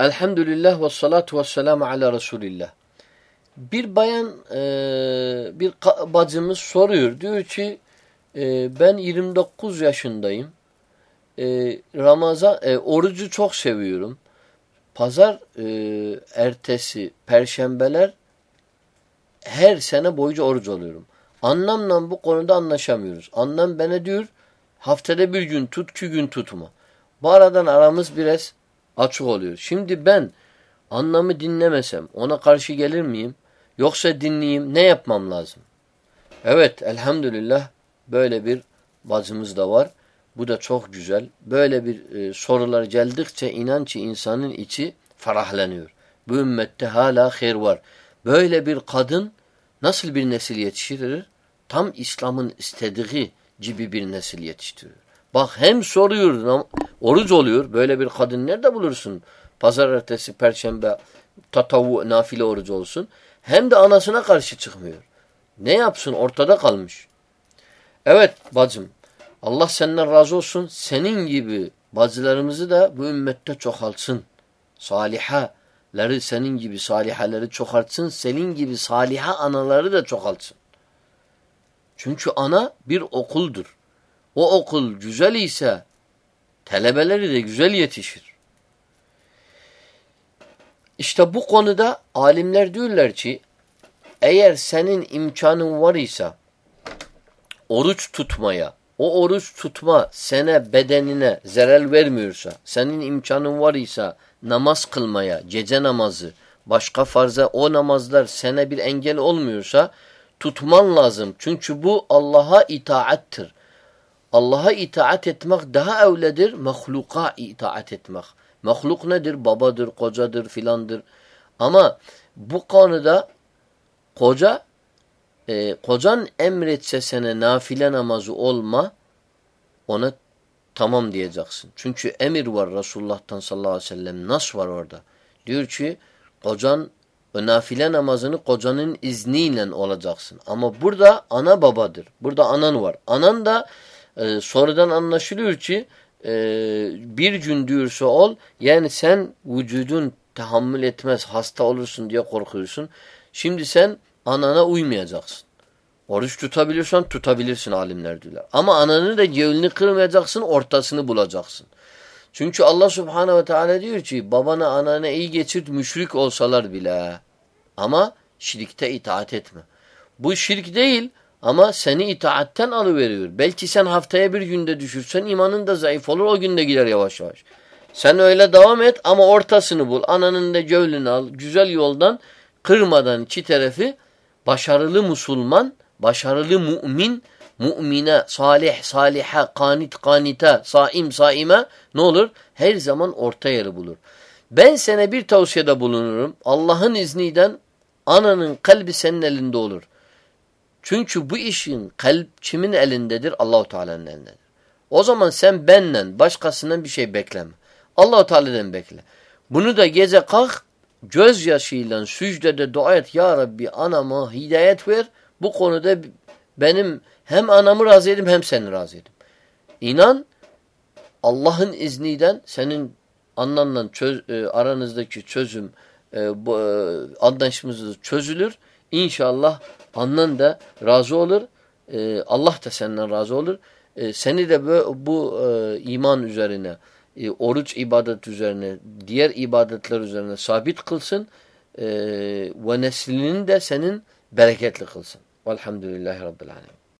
Elhamdülillah ve salatu ve selamu ala Resulillah. Bir bayan, e, bir bacımız soruyor. Diyor ki e, ben 29 yaşındayım. E, Ramazan, e, orucu çok seviyorum. Pazar e, ertesi, perşembeler her sene boyunca oruç alıyorum. Annemle bu konuda anlaşamıyoruz. Annem bana diyor haftada bir gün tut, iki gün tutma. Bu aradan aramız biraz açık oluyor. Şimdi ben anlamı dinlemesem ona karşı gelir miyim? Yoksa dinleyeyim ne yapmam lazım? Evet elhamdülillah böyle bir bazımız da var. Bu da çok güzel. Böyle bir e, sorular geldikçe inan insanın içi ferahlanıyor. Bu ümmette hala hayır var. Böyle bir kadın nasıl bir nesil yetiştirir? Tam İslam'ın istediği gibi bir nesil yetiştiriyor. Bak hem soruyor, oruç oluyor. Böyle bir kadın nerede bulursun? Pazar ertesi, perşembe, tatavu, nafile orucu olsun. Hem de anasına karşı çıkmıyor. Ne yapsın? Ortada kalmış. Evet bacım. Allah senden razı olsun. Senin gibi bacılarımızı da bu ümmette çoğaltsın. Salihaları senin gibi salihaları çoğaltsın. Senin gibi saliha anaları da çoğaltsın. Çünkü ana bir okuldur. O okul güzel ise talebeleri de güzel yetişir. İşte bu konuda alimler diyorlar ki eğer senin imkanın var ise oruç tutmaya, o oruç tutma sene bedenine zarar vermiyorsa, senin imkanın var ise namaz kılmaya, gece namazı, başka farza o namazlar sene bir engel olmuyorsa tutman lazım. Çünkü bu Allah'a itaattir. Allah'a itaat etmek daha evledir, mahluka itaat etmek. Mahluk nedir? Babadır, kocadır filandır. Ama bu konuda koca e, kocan emretse sana nafile namazı olma ona tamam diyeceksin. Çünkü emir var Resulullah'tan sallallahu aleyhi ve sellem. Nas var orada. Diyor ki kocan nafile namazını kocanın izniyle olacaksın. Ama burada ana babadır. Burada anan var. Anan da e, sonradan anlaşılıyor ki e, bir gün diyorsa ol yani sen vücudun tahammül etmez hasta olursun diye korkuyorsun. Şimdi sen anana uymayacaksın. Oruç tutabiliyorsan tutabilirsin alimler diyorlar. Ama ananı da cevlini kırmayacaksın ortasını bulacaksın. Çünkü Allah subhanehu ve teala diyor ki babana anana iyi geçirt müşrik olsalar bile. Ama şirkte itaat etme. Bu şirk değil ama seni itaatten alıveriyor. Belki sen haftaya bir günde düşürsen imanın da zayıf olur o günde gider yavaş yavaş. Sen öyle devam et ama ortasını bul. Ananın da gövlünü al. Güzel yoldan kırmadan iki tarafı başarılı Müslüman, başarılı mümin, mümine, salih, saliha, kanit, kanite, saim, saime ne olur? Her zaman orta yeri bulur. Ben sana bir tavsiyede bulunurum. Allah'ın izniyle ananın kalbi senin elinde olur. Çünkü bu işin kalp kimin elindedir? Allahu Teala'nın elindedir. O zaman sen benden başkasından bir şey bekleme. Allahu Teala'dan bekle. Bunu da gece kalk gözyaşıyla sücdede dua et. Ya Rabbi anama hidayet ver. Bu konuda benim hem anamı razı edim hem seni razı edim. İnan Allah'ın izniyle senin annanla çöz, e, aranızdaki çözüm e, bu, e, çözülür. İnşallah annen de razı olur. E, Allah da senden razı olur. E, seni de bu, bu e, iman üzerine, e, oruç ibadet üzerine, diğer ibadetler üzerine sabit kılsın. E, ve neslinin de senin bereketli kılsın. Velhamdülillahi Rabbil Alemin.